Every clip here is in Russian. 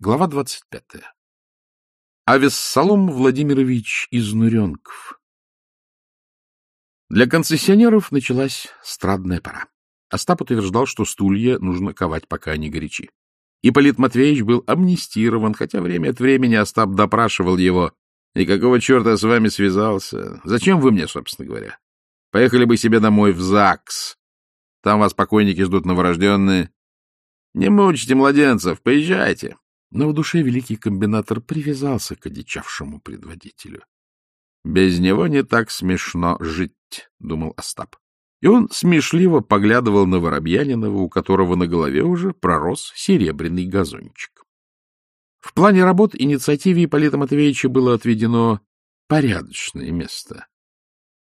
Глава двадцать пятая. Авессалом Владимирович Изнуренков. Для концессионеров началась страдная пора. Остап утверждал, что стулья нужно ковать, пока они горячи. Ипполит Матвеевич был амнистирован, хотя время от времени Остап допрашивал его. «И какого черта с вами связался? Зачем вы мне, собственно говоря? Поехали бы себе домой в ЗАГС. Там вас покойники ждут новорожденные. Не мучите младенцев, поезжайте». Но в душе великий комбинатор привязался к одичавшему предводителю. «Без него не так смешно жить», — думал Остап. И он смешливо поглядывал на Воробьянинова, у которого на голове уже пророс серебряный газончик. В плане работ инициативе Ипполита Матвеевича было отведено порядочное место.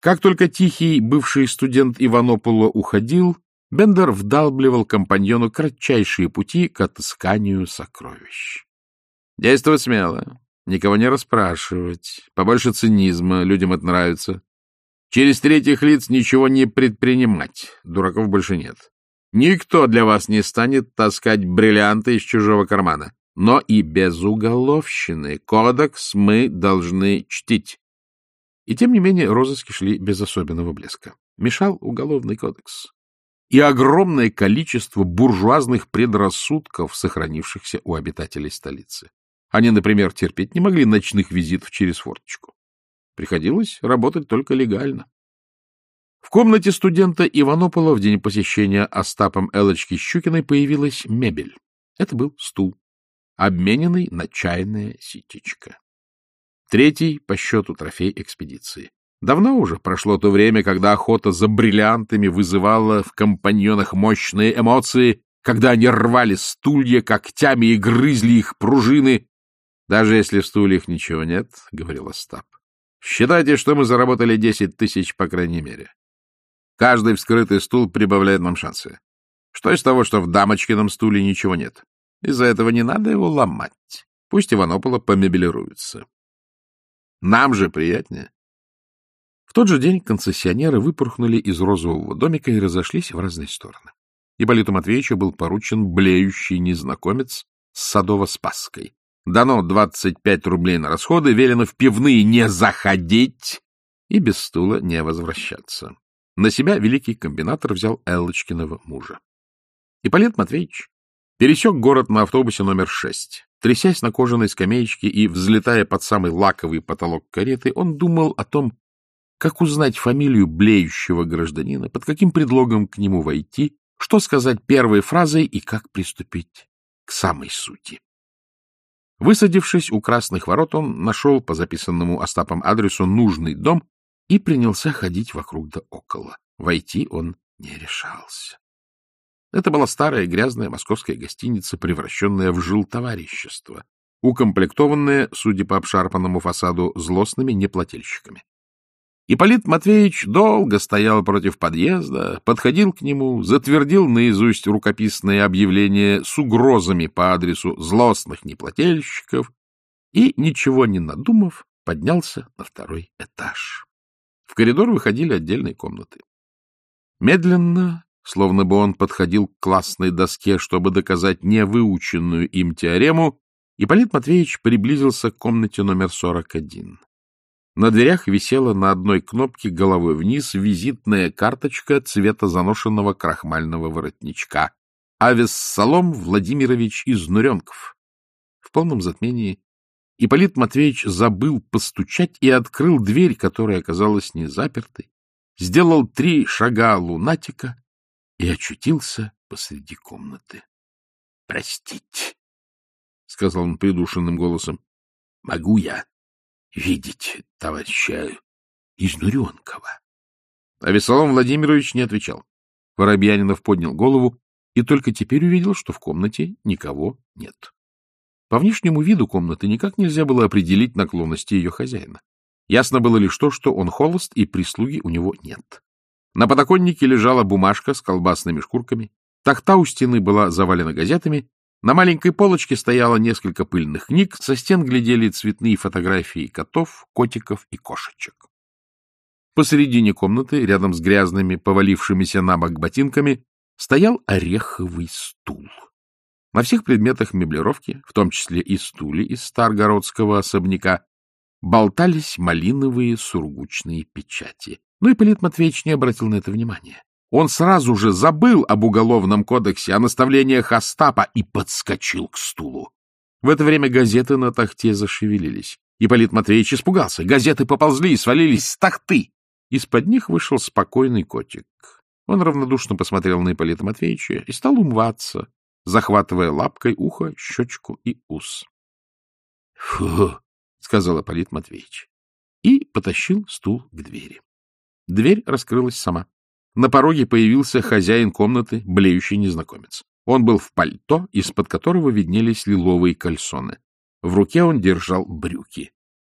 Как только тихий бывший студент Иванопола уходил, Бендер вдалбливал компаньону кратчайшие пути к отысканию сокровищ. Действовать смело, никого не расспрашивать, побольше цинизма, людям это нравится. Через третьих лиц ничего не предпринимать, дураков больше нет. Никто для вас не станет таскать бриллианты из чужого кармана. Но и без уголовщины кодекс мы должны чтить. И тем не менее розыски шли без особенного блеска. Мешал уголовный кодекс. И огромное количество буржуазных предрассудков, сохранившихся у обитателей столицы. Они, например, терпеть не могли ночных визитов через форточку. Приходилось работать только легально. В комнате студента Иванопола в день посещения Остапом Элочки Щукиной появилась мебель. Это был стул, обмененный на чайное ситечко. Третий по счету трофей экспедиции. Давно уже прошло то время, когда охота за бриллиантами вызывала в компаньонах мощные эмоции, когда они рвали стулья когтями и грызли их пружины. Даже если в стульях ничего нет, — говорил Остап, Считайте, что мы заработали 10 тысяч, по крайней мере. Каждый вскрытый стул прибавляет нам шансы. Что из того, что в дамочкином стуле ничего нет? Из-за этого не надо его ломать. Пусть Иванопола помебелируется. Нам же приятнее. В тот же день концессионеры выпорхнули из розового домика и разошлись в разные стороны. Ипполиту Матвеевичу был поручен блеющий незнакомец с Садово-Спасской, Дано 25 рублей на расходы, велено в пивные не заходить и без стула не возвращаться. На себя великий комбинатор взял Эллочкиного мужа. Ипполит Матвеевич пересек город на автобусе номер 6. Трясясь на кожаной скамеечке и взлетая под самый лаковый потолок кареты, он думал о том, как узнать фамилию блеющего гражданина, под каким предлогом к нему войти, что сказать первой фразой и как приступить к самой сути. Высадившись у красных ворот, он нашел по записанному Остапом адресу нужный дом и принялся ходить вокруг да около. Войти он не решался. Это была старая грязная московская гостиница, превращенная в жилтоварищество, укомплектованная, судя по обшарпанному фасаду, злостными неплательщиками. Ипполит Матвеевич долго стоял против подъезда, подходил к нему, затвердил наизусть рукописное объявление с угрозами по адресу злостных неплательщиков и, ничего не надумав, поднялся на второй этаж. В коридор выходили отдельные комнаты. Медленно, словно бы он подходил к классной доске, чтобы доказать невыученную им теорему, Ипполит Матвеевич приблизился к комнате номер 41. На дверях висела на одной кнопке головой вниз визитная карточка цвета заношенного крахмального воротничка. Авессалом Владимирович Изнуренков. В полном затмении Ипполит Матвеевич забыл постучать и открыл дверь, которая оказалась не запертой, сделал три шага лунатика и очутился посреди комнаты. — Простите, — сказал он придушенным голосом, — могу я видеть товарища Изнуренкова. А Весолом Владимирович не отвечал. Воробьянинов поднял голову и только теперь увидел, что в комнате никого нет. По внешнему виду комнаты никак нельзя было определить наклонности ее хозяина. Ясно было лишь то, что он холост и прислуги у него нет. На подоконнике лежала бумажка с колбасными шкурками, тахта у стены была завалена газетами, на маленькой полочке стояло несколько пыльных книг, со стен глядели цветные фотографии котов, котиков и кошечек. Посередине комнаты, рядом с грязными, повалившимися на бок ботинками, стоял ореховый стул. На всех предметах меблировки, в том числе и стуле из старгородского особняка, болтались малиновые сургучные печати. Но Ипполит Матвеевич не обратил на это внимания. Он сразу же забыл об уголовном кодексе, о наставлениях Остапа и подскочил к стулу. В это время газеты на тахте зашевелились. Ипполит Матвеевич испугался. Газеты поползли и свалились с тахты. Из-под них вышел спокойный котик. Он равнодушно посмотрел на Ипполита Матвеевича и стал умываться, захватывая лапкой ухо, щечку и ус. — Фу! — сказал Ипполит Матвеевич. И потащил стул к двери. Дверь раскрылась сама. На пороге появился хозяин комнаты, блеющий незнакомец. Он был в пальто, из-под которого виднелись лиловые кальсоны. В руке он держал брюки.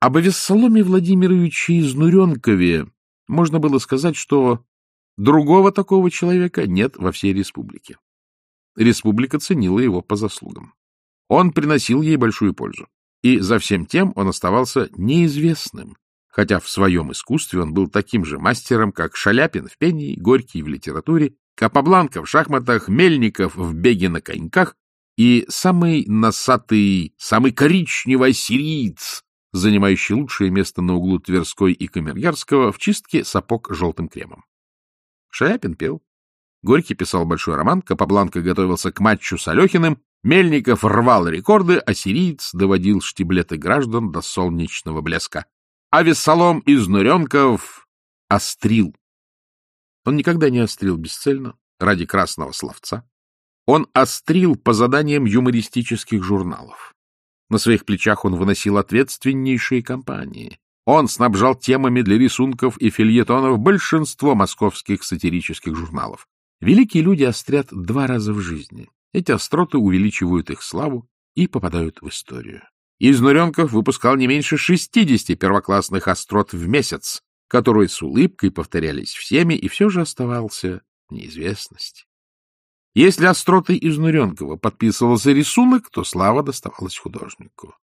Об Авессаломе Владимировиче Изнуренкове можно было сказать, что другого такого человека нет во всей республике. Республика ценила его по заслугам. Он приносил ей большую пользу. И за всем тем он оставался неизвестным, хотя в своем искусстве он был таким же мастером, как Шаляпин в пении, Горький в литературе, Капабланка в шахматах, Мельников в беге на коньках и самый носатый, самый коричневый сириец, занимающий лучшее место на углу Тверской и Камергерского в чистке сапог желтым кремом. Шаляпин пел. Горький писал большой роман, Капабланка готовился к матчу с Алехиным, Мельников рвал рекорды, а сириец доводил штиблеты граждан до солнечного блеска. А Вессалом из Нуренков острил он никогда не острил бесцельно, ради красного словца. Он острил по заданиям юмористических журналов. На своих плечах он выносил ответственнейшие кампании. Он снабжал темами для рисунков и фильетонов большинство московских сатирических журналов. Великие люди острят два раза в жизни. Эти остроты увеличивают их славу и попадают в историю. Изнуренков выпускал не меньше 60 первоклассных острот в месяц, которые с улыбкой повторялись всеми, и все же оставался неизвестность. Если остротой Изнуренкова подписывался рисунок, то слава доставалась художнику.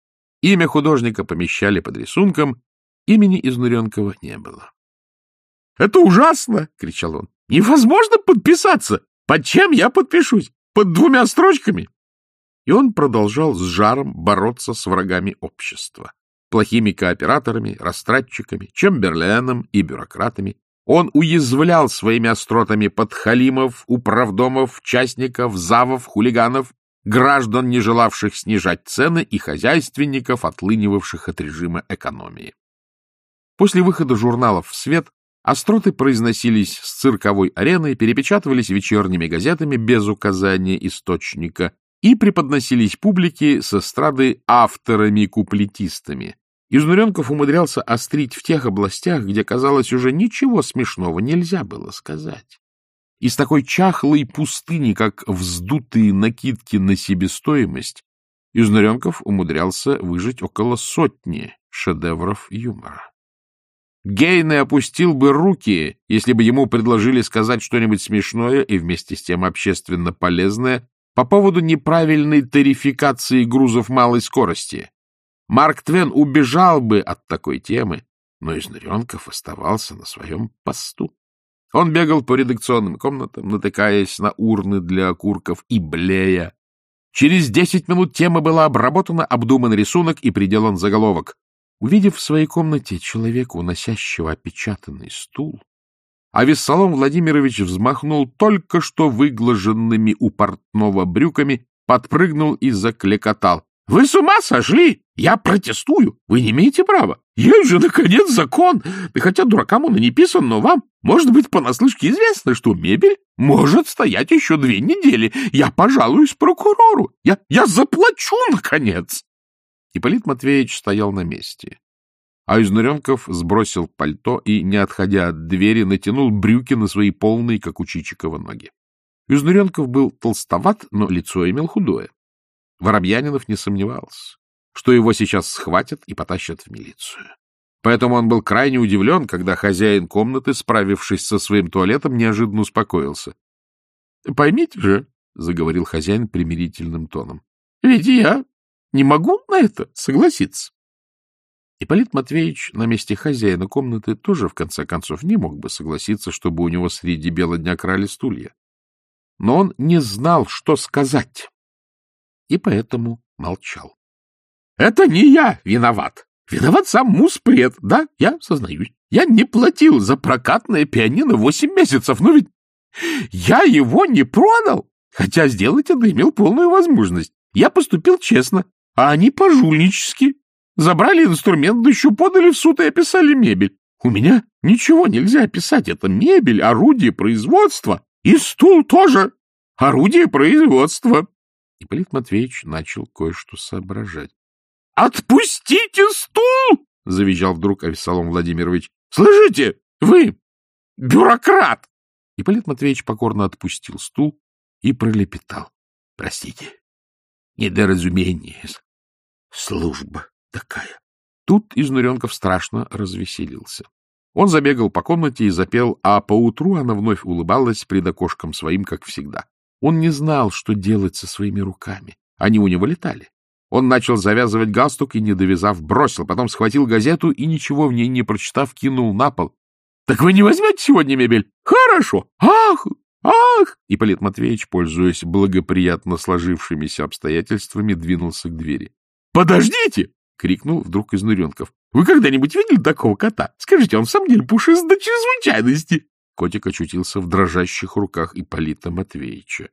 Имя художника помещали под рисунком, имени Изнуренкова не было. — Это ужасно! — кричал он. — Невозможно подписаться! Под чем я подпишусь? Под двумя строчками? И он продолжал с жаром бороться с врагами общества плохими кооператорами, растратчиками, чемберленом и бюрократами. Он уязвлял своими остротами подхалимов, управдомов, частников, завов, хулиганов, граждан, не желавших снижать цены, и хозяйственников, отлынивавших от режима экономии. После выхода журналов в свет остроты произносились с цирковой арены, перепечатывались вечерними газетами без указания источника и преподносились публике с эстрады авторами-куплетистами, Изнуренков умудрялся острить в тех областях, где, казалось, уже ничего смешного нельзя было сказать. Из такой чахлой пустыни, как вздутые накидки на себестоимость, Изнуренков умудрялся выжить около сотни шедевров юмора. Гейне опустил бы руки, если бы ему предложили сказать что-нибудь смешное и вместе с тем общественно полезное по поводу неправильной тарификации грузов малой скорости, Марк Твен убежал бы от такой темы, но Изнуренков оставался на своем посту. Он бегал по редакционным комнатам, натыкаясь на урны для окурков и блея. Через десять минут тема была обработана, обдуман рисунок и приделан заголовок. Увидев в своей комнате человека, уносящего опечатанный стул, а Виссалом Владимирович взмахнул только что выглаженными у портного брюками, подпрыгнул и закликотал. — Вы с ума сошли? Я протестую. Вы не имеете права. Есть же, наконец, закон. И хотя дуракам он и не писан, но вам, может быть, понаслышке известно, что мебель может стоять еще две недели. Я пожалуюсь прокурору. Я, я заплачу, наконец. Ипполит Матвеевич стоял на месте. А Изнуренков сбросил пальто и, не отходя от двери, натянул брюки на свои полные, как у Чичикова, ноги. Изнуренков был толстоват, но лицо имел худое. Воробьянинов не сомневался что его сейчас схватят и потащат в милицию. Поэтому он был крайне удивлен, когда хозяин комнаты, справившись со своим туалетом, неожиданно успокоился. — Поймите же, — заговорил хозяин примирительным тоном, — ведь я не могу на это согласиться. Ипполит Матвеевич на месте хозяина комнаты тоже, в конце концов, не мог бы согласиться, чтобы у него среди бела дня крали стулья. Но он не знал, что сказать. и поэтому молчал. — Это не я виноват. Виноват сам муспред. Да, я сознаюсь. Я не платил за прокатное пианино восемь месяцев, но ведь я его не продал, хотя сделать это имел полную возможность. Я поступил честно, а они пожульнически. Забрали инструмент, да еще подали в суд и описали мебель. У меня ничего нельзя описать. Это мебель, орудие производства. И стул тоже. Орудие производства. Ипполит Матвеевич начал кое-что соображать. — Отпустите стул! — завизжал вдруг Авесолом Владимирович. — Слышите? Вы бюрократ! Ипполит Матвеевич покорно отпустил стул и пролепетал. — Простите, недоразумение. Служба такая. Тут Изнуренков страшно развеселился. Он забегал по комнате и запел, а поутру она вновь улыбалась пред окошком своим, как всегда. Он не знал, что делать со своими руками. Они у него летали. Он начал завязывать галстук и, не довязав, бросил, потом схватил газету и, ничего в ней не прочитав, кинул на пол. — Так вы не возьмете сегодня мебель? — Хорошо. Ах, ах! Ипполит Матвеевич, пользуясь благоприятно сложившимися обстоятельствами, двинулся к двери. — Подождите! — крикнул вдруг из Нуренков. — Вы когда-нибудь видели такого кота? Скажите, он в самом деле пушист до чрезвычайности. Котик очутился в дрожащих руках Ипполита Матвеевича.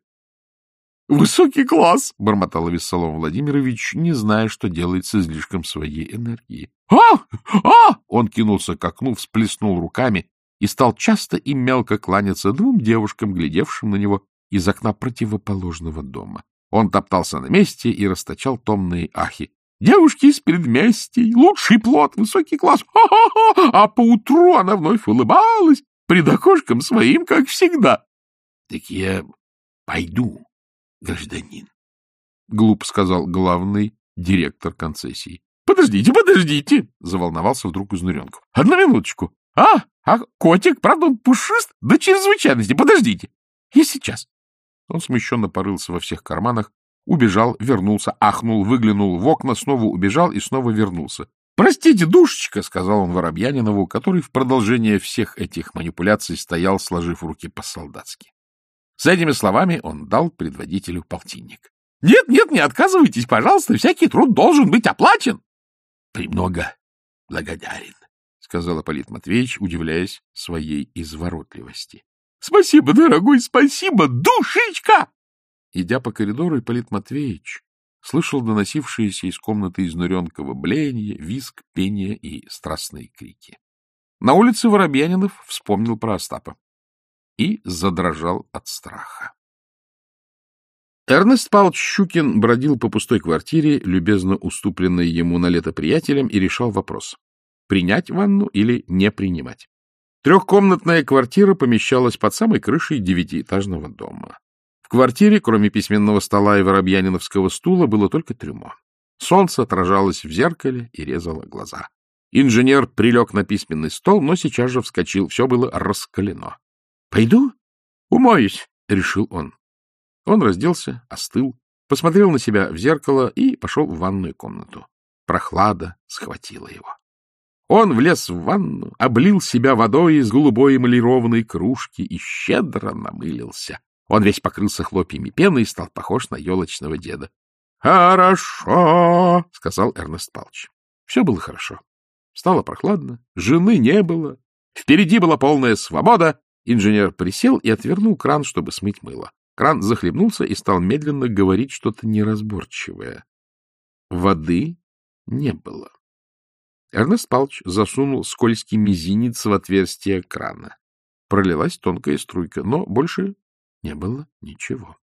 — Высокий класс! — бормотал Вессалом Владимирович, не зная, что делает с излишком своей энергии. — А! А! Он кинулся к окну, всплеснул руками и стал часто и мелко кланяться двум девушкам, глядевшим на него из окна противоположного дома. Он топтался на месте и расточал томные ахи. Девушки из предместий, лучший плод, высокий класс. Ха-ха-ха! А поутру она вновь улыбалась, пред окошком своим, как всегда. — Так я пойду, гражданин, — глуп сказал главный директор концессии. — Подождите, подождите, — заволновался вдруг Изнуренков. — Одну минуточку. А, а котик, правда, он пушист до чрезвычайности. Подождите. Я сейчас. Он смущенно порылся во всех карманах, убежал, вернулся, ахнул, выглянул в окна, снова убежал и снова вернулся. «Простите, душечка», — сказал он Воробьянинову, который в продолжение всех этих манипуляций стоял, сложив руки по-солдатски. С этими словами он дал предводителю полтинник. «Нет, нет, не отказывайтесь, пожалуйста, всякий труд должен быть оплачен». «Премного благодарен», — сказал Аполит Матвеевич, удивляясь своей изворотливости. — Спасибо, дорогой, спасибо, душечка! Идя по коридору, Ипполит Матвеевич слышал доносившиеся из комнаты изнуренкого блеяние, виск, пение и страстные крики. На улице Воробьянинов вспомнил про Остапа и задрожал от страха. Эрнест Павлович Щукин бродил по пустой квартире, любезно уступленной ему на лето приятелем, и решал вопрос — принять ванну или не принимать. Трехкомнатная квартира помещалась под самой крышей девятиэтажного дома. В квартире, кроме письменного стола и воробьяниновского стула, было только трюмо. Солнце отражалось в зеркале и резало глаза. Инженер прилег на письменный стол, но сейчас же вскочил. Все было раскалено. — Пойду? Умоюсь, — решил он. Он разделся, остыл, посмотрел на себя в зеркало и пошел в ванную комнату. Прохлада схватила его. Он влез в ванну, облил себя водой из голубой эмалированной кружки и щедро намылился. Он весь покрылся хлопьями пены и стал похож на елочного деда. — Хорошо, — сказал Эрнест Павлович. Все было хорошо. Стало прохладно, жены не было. Впереди была полная свобода. Инженер присел и отвернул кран, чтобы смыть мыло. Кран захлебнулся и стал медленно говорить что-то неразборчивое. Воды не было. Эрнест Павлович засунул скользкий мизинец в отверстие крана. Пролилась тонкая струйка, но больше не было ничего.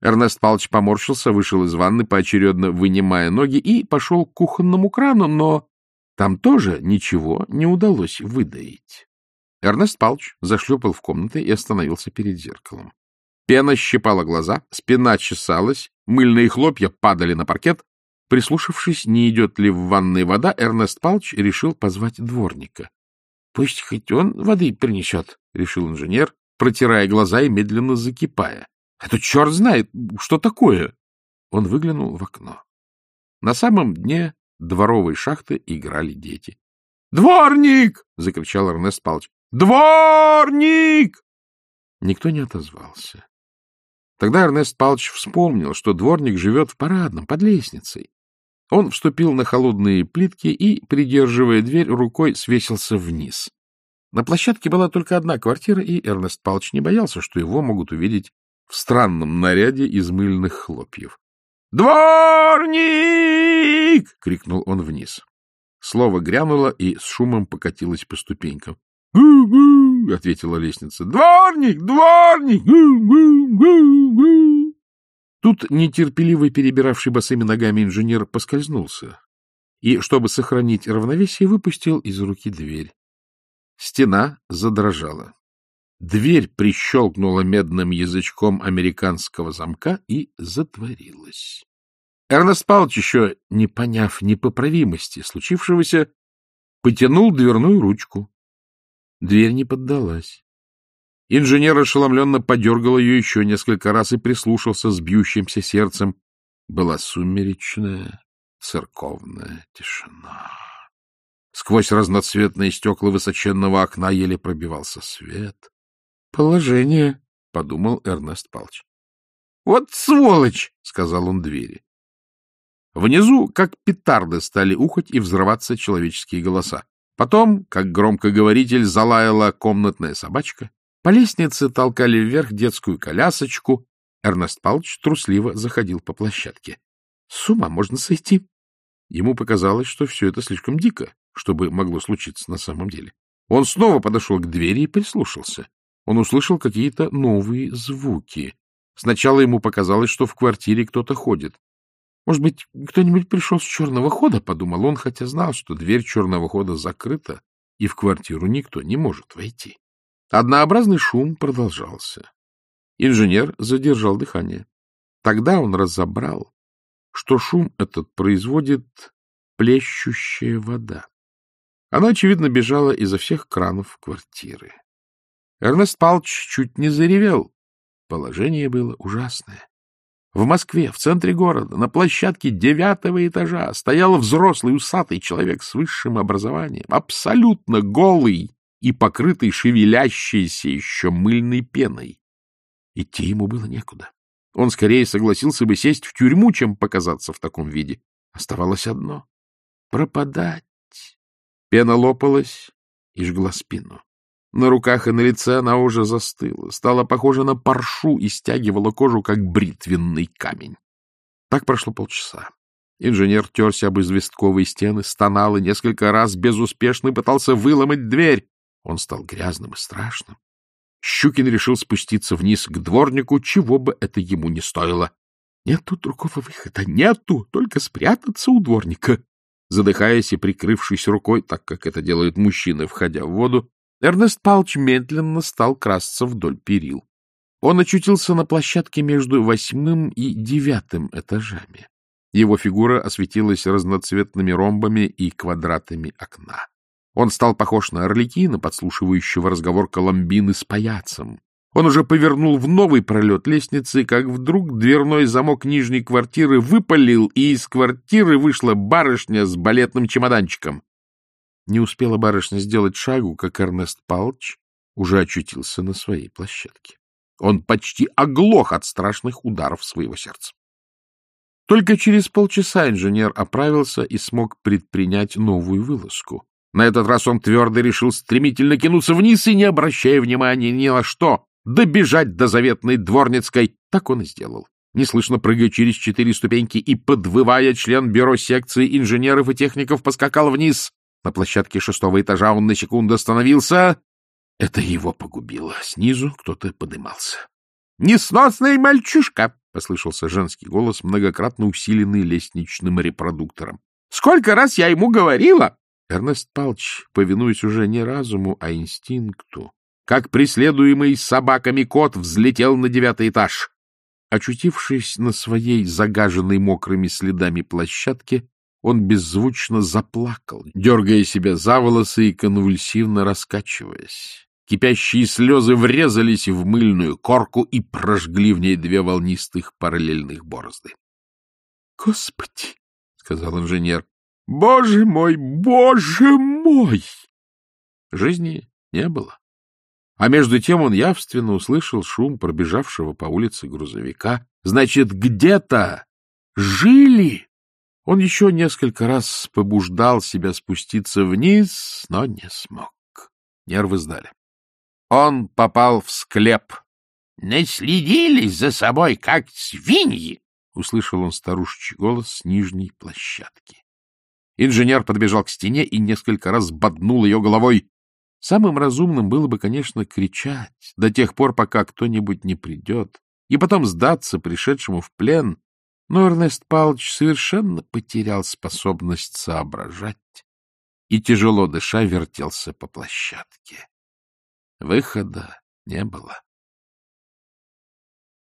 Эрнест Павлович поморщился, вышел из ванны, поочередно вынимая ноги, и пошел к кухонному крану, но там тоже ничего не удалось выдаить. Эрнест Павлович зашлепал в комнаты и остановился перед зеркалом. Пена щипала глаза, спина чесалась, мыльные хлопья падали на паркет. Прислушавшись, не идет ли в ванной вода, Эрнест Павлович решил позвать дворника. — Пусть хоть он воды принесет, — решил инженер, протирая глаза и медленно закипая. — Это черт знает, что такое! Он выглянул в окно. На самом дне дворовой шахты играли дети. «Дворник — закричал Эрнест Павлович. — Дворник! Никто не отозвался. Тогда Эрнест Павлович вспомнил, что дворник живет в парадном, под лестницей. Он вступил на холодные плитки и, придерживая дверь рукой, свесился вниз. На площадке была только одна квартира, и Эрнест Павлович не боялся, что его могут увидеть в странном наряде из мыльных хлопьев. «Дворник!» — крикнул он вниз. Слово грянуло и с шумом покатилось по ступенькам. «Гу-гу!» — ответила лестница. «Дворник! Дворник! Гу-гу-гу-гу!» Тут нетерпеливый перебиравший босыми ногами инженер поскользнулся и, чтобы сохранить равновесие, выпустил из руки дверь. Стена задрожала. Дверь прищелкнула медным язычком американского замка и затворилась. Эрнест Павлович, еще не поняв непоправимости случившегося, потянул дверную ручку. Дверь не поддалась. Инженер ошеломленно подергал ее еще несколько раз и прислушался с бьющимся сердцем. Была сумеречная церковная тишина. Сквозь разноцветные стекла высоченного окна еле пробивался свет. — Положение, — подумал Эрнест Павлович. — Вот сволочь! — сказал он двери. Внизу, как петарды, стали ухать и взрываться человеческие голоса. Потом, как громкоговоритель, залаяла комнатная собачка. По лестнице толкали вверх детскую колясочку. Эрнест Павлович трусливо заходил по площадке. С ума можно сойти. Ему показалось, что все это слишком дико, чтобы могло случиться на самом деле. Он снова подошел к двери и прислушался. Он услышал какие-то новые звуки. Сначала ему показалось, что в квартире кто-то ходит. Может быть, кто-нибудь пришел с черного хода, — подумал он, хотя знал, что дверь черного хода закрыта, и в квартиру никто не может войти. Однообразный шум продолжался. Инженер задержал дыхание. Тогда он разобрал, что шум этот производит плещущая вода. Она, очевидно, бежала изо всех кранов квартиры. Эрнест Палч чуть не заревел. Положение было ужасное. В Москве, в центре города, на площадке девятого этажа стоял взрослый усатый человек с высшим образованием, абсолютно голый и покрытый шевелящейся еще мыльной пеной. Идти ему было некуда. Он скорее согласился бы сесть в тюрьму, чем показаться в таком виде. Оставалось одно — пропадать. Пена лопалась и жгла спину. На руках и на лице она уже застыла, стала похожа на паршу и стягивала кожу, как бритвенный камень. Так прошло полчаса. Инженер терся об известковые стены, стонал и несколько раз безуспешно пытался выломать дверь. Он стал грязным и страшным. Щукин решил спуститься вниз к дворнику, чего бы это ему не стоило. Нету другого выхода, нету, только спрятаться у дворника. Задыхаясь и прикрывшись рукой, так как это делают мужчины, входя в воду, Эрнест Палч медленно стал красться вдоль перил. Он очутился на площадке между восьмым и девятым этажами. Его фигура осветилась разноцветными ромбами и квадратами окна. Он стал похож на орликина, подслушивающего разговор Коломбины с паяцем. Он уже повернул в новый пролет лестницы, как вдруг дверной замок нижней квартиры выпалил, и из квартиры вышла барышня с балетным чемоданчиком. Не успела барышня сделать шагу, как Эрнест Палч уже очутился на своей площадке. Он почти оглох от страшных ударов своего сердца. Только через полчаса инженер оправился и смог предпринять новую вылазку. На этот раз он твердо решил стремительно кинуться вниз и, не обращая внимания ни на что, добежать до заветной дворницкой. Так он и сделал. Неслышно прыгая через четыре ступеньки и подвывая, член бюро секции инженеров и техников поскакал вниз. На площадке шестого этажа он на секунду остановился. Это его погубило. Снизу кто-то подымался. — Несносный мальчишка! — послышался женский голос, многократно усиленный лестничным репродуктором. — Сколько раз я ему говорила! Эрнест Палч, повинуясь уже не разуму, а инстинкту, как преследуемый собаками кот, взлетел на девятый этаж. Очутившись на своей загаженной мокрыми следами площадке, он беззвучно заплакал, дергая себя за волосы и конвульсивно раскачиваясь. Кипящие слезы врезались в мыльную корку и прожгли в ней две волнистых параллельных борозды. — Господи! — сказал инженер. — Боже мой, боже мой! Жизни не было. А между тем он явственно услышал шум пробежавшего по улице грузовика. Значит, где-то жили. Он еще несколько раз побуждал себя спуститься вниз, но не смог. Нервы сдали. Он попал в склеп. — Наследились за собой, как свиньи! — услышал он старушечий голос с нижней площадки. Инженер подбежал к стене и несколько раз боднул ее головой. Самым разумным было бы, конечно, кричать до тех пор, пока кто-нибудь не придет, и потом сдаться пришедшему в плен, но Эрнест Павлович совершенно потерял способность соображать и, тяжело дыша, вертелся по площадке. Выхода не было.